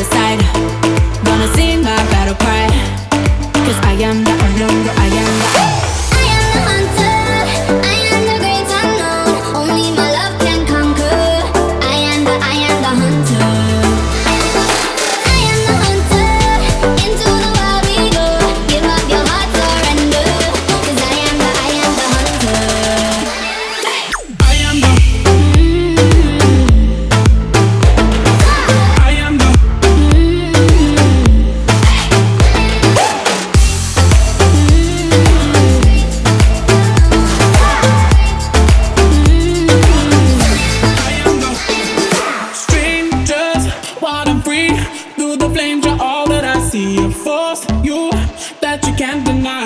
decide Gonna sing my battle cry. Cause I am the can't deny.